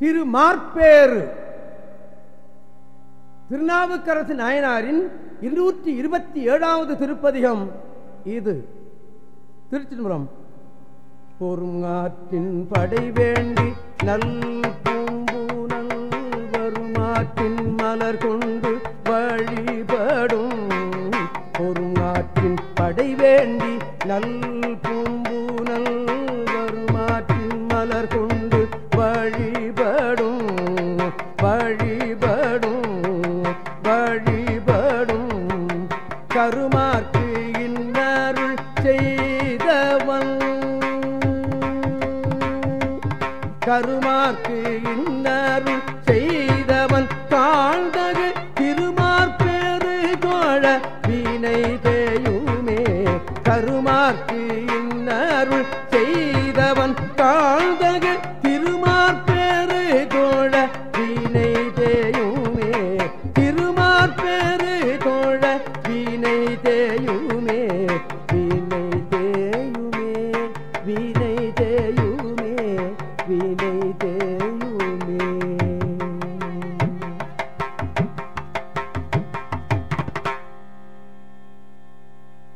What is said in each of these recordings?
திரு மார்பேறு திருநாவுக்கரசு நாயனாரின் இருநூற்றி இருபத்தி ஏழாவது திருப்பதிகம் இது. திருச்சிதம்பரம் பொறுங்காற்றின் படை வேண்டி நல் பூம்பூனல் வருமாற்றின் மலர் கொண்டு வழிபடும். பொறுங்காற்றின் படை வேண்டி நல் பூம்பூனல் செய்தவன். கருமார்க்கு இன்னருள்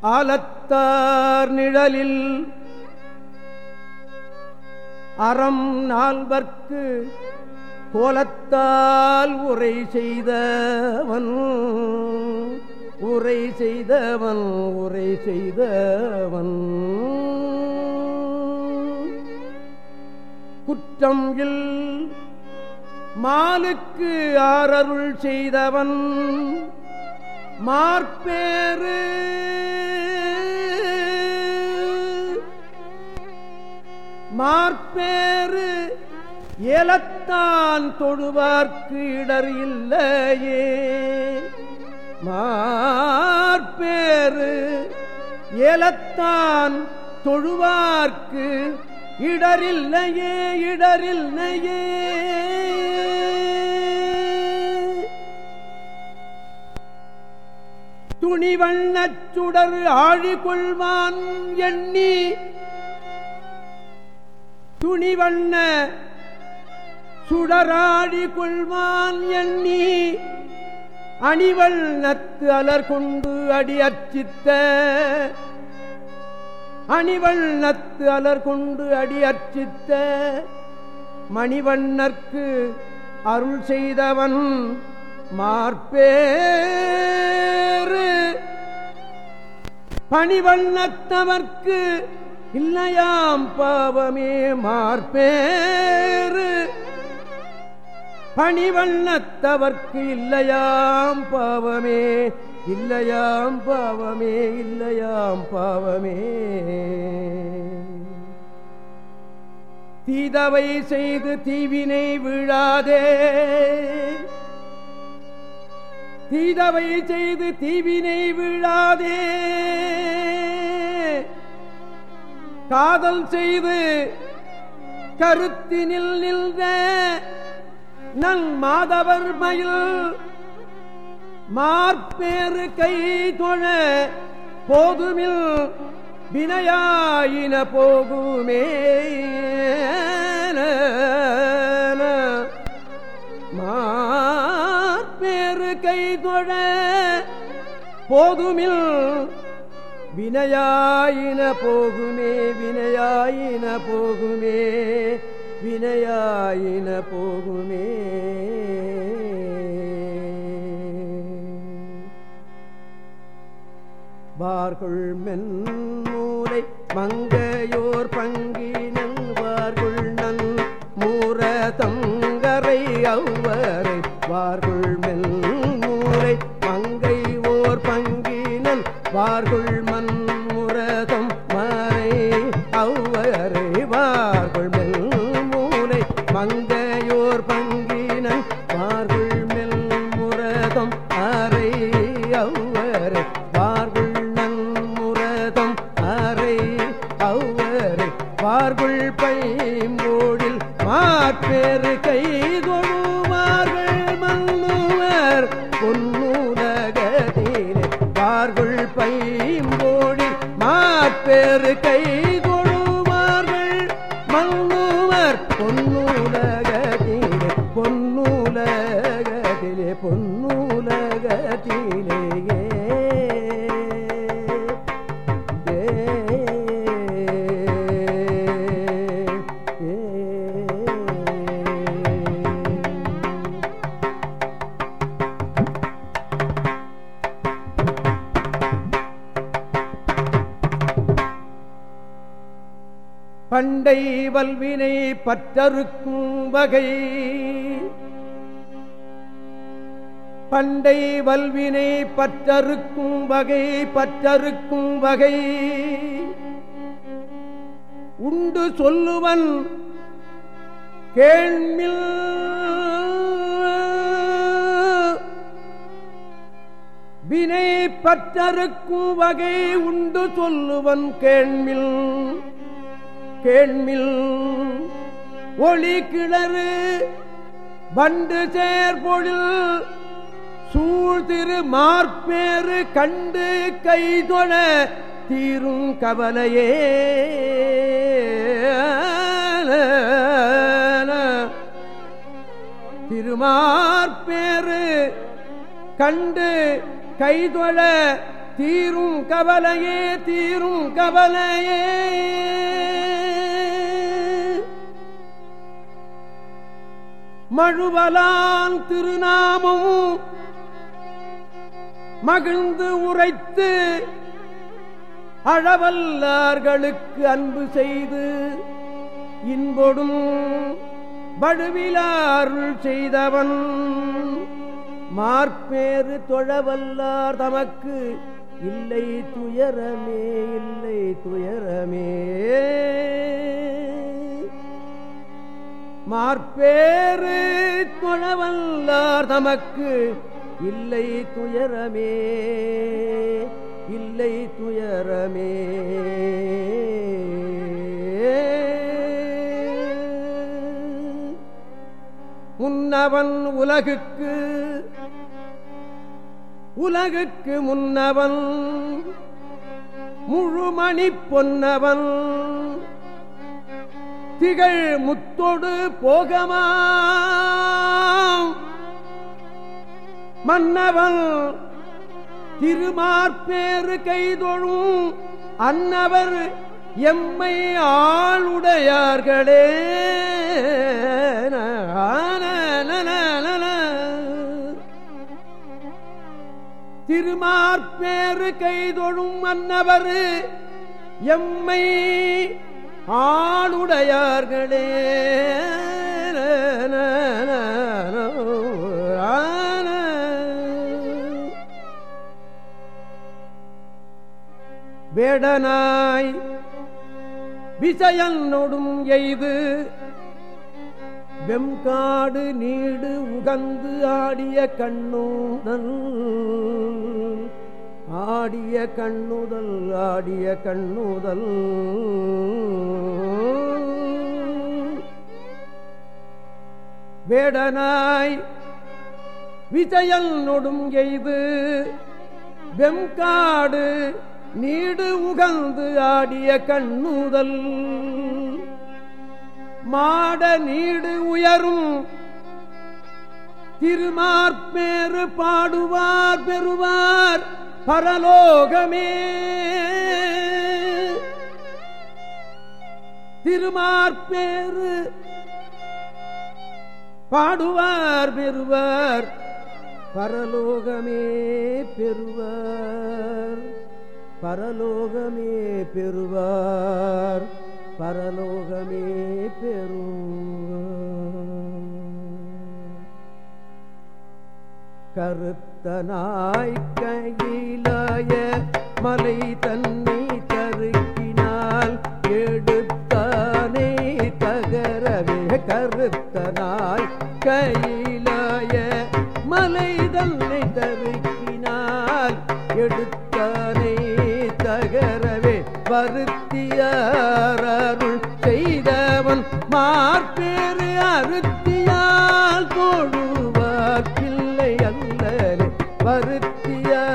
ஆலத்தார் நிழலில் அறம் நால்வர்க்கு கோலத்தால் உரை செய்தவன் உரை செய்தவன் உரை செய்தவன். குற்றம் இல் மாலுக்கு ஆரருள் செய்தவன் மார்பேறு. மார்பேறு ஏலத்தான் தொழுவார்க்கு இடர் இல்லையே. மார்பேறு ஏலத்தான் தொழுவார்க்கு இடரில்லையே இடரில்லையே துணிவண்ணச் சுடர் ஆழிகொள்வான் எண்ணி. துணிவண்ண சுடராழி கொள்வான் எண்ணி. அணிவள் நத்து அலர் கொண்டு அடி அர்ச்சித்த. அணிவள் நத்து அலர் கொண்டு அடி அர்ச்சித்த. மணிவண்ணர்க்கு அருள் செய்தவன் மார்பேறு. பணிவண்ணத்தவர்க்கு இல்லையாம் பாவமே மார்பேறு. பணிவண்ணத்தவர்க்கு இல்லையாம் பாவமே இல்லையாம் பாவமே இல்லையாம் பாவமே. தீதவை செய்து தீவினை விழாதே. தீதவை செய்து தீவினை விழாதே. காதல் செய்து கருத்தினில் நின்ற நல் மாதவர் மயில் மார்பேறு கை தொழ போதுமில் வினையாயின போகுமே. தொழ போதுமில் வினையாயின போகுமே வினையாயின போகுமே வினையாயின போகுமே. வார்குள் மென்மூரை மங்கையோர் பங்கினன் வார்குள் நன் மூர தங்கரை அவ்வரை வார்குள் மென்மூலை மங்கை ஓர் பங்கினன். வார்குள் மன்முரதம் மறை அவ்வரை வார்குள் மெல் மூனை மங்கையோர் பங்கினன் வார்குள் மெல் முரதம் அறை அவ்வரை வார்குள் நன்முரதம் அறை அவ்வரை வார்குள் பை மூடில் மாற்பேறு கை மாற்பேறு கை பண்டை வல்வினை பற்றறுக்கும் வகை. பண்டை வல்வினை பற்றறுக்கும் வகை பற்றறுக்கும் வகை. உண்டு சொல்லுவன் கேள்மில் வினை பற்றறுக்கும் வகை உண்டு சொல்லுவன் கேள்மில். கேள்மில் ஒளி கிளறு பண்டு சேர்பொழில் சூழ்திரு மார்பேறு கண்டு கைதொழ தீரும் கவலையே. திருமார்பேறு கண்டு கைதொழ தீரும் கவலையே தீரும் கவலையே. மழுவலால் திருநாமம் மகிழ்ந்து உரைத்து அழவல்லார்களுக்கு அன்பு செய்து இன்பொடும் வடுவிலாருள் செய்தவன். மார்பேறு தொழவல்லார் தமக்கு இல்லை துயரமே இல்லை துயரமே. மார்பேறு முழவல்லார் தமக்கு இல்லை துயரமே இல்லை துயரமே. முன்னவன் உலகுக்கு உலகுக்கு முன்னவன் முழுமணி பொன்னவன் திகழ் முத்தொடு போகமா? மன்னவன் திருமார்பேறு கைதொழும் அன்னவர் எம்மை ஆளுடையார்களே. திருமார்பேறு கைதொழும் அன்னவர் எம்மை ஆளுடையார்களே. வேடனாய் விசயனொடும் எய்து. வெம்காடு நீடு உகந்து ஆடிய கண்ணுதல் ஆடிய கண்ணுதல் ஆடிய கண்ணுதல். வேடனாய் விஜயல் நொடும் எய்து வெம்காடு நீடு உகந்து ஆடிய கண்ணுதல். மாட நீடு உயரும் திருமார்பேறு பாடுவார் பெறுவார். பரலோகமே. திருமார்பேறு பாடுவார் பெறுவர். பரலோகமே பெறுவர். பரலோகமே பெறுவார். பரலோகமே பெறுவார். நாய்க்கைய கையிலாய மலை தன்னை தருக்கினால் எடுத்தானே தகரவே கருத்தனாய். கையிலாய மலை தன்னை தருக்கினால் எடுத்தானே தகரவே வருத்தியாருள் செய்தவன் மார்பேறு அறுத்தியால் தொழுவார். பிள்ளை அல்லலே வருத்தியாருள்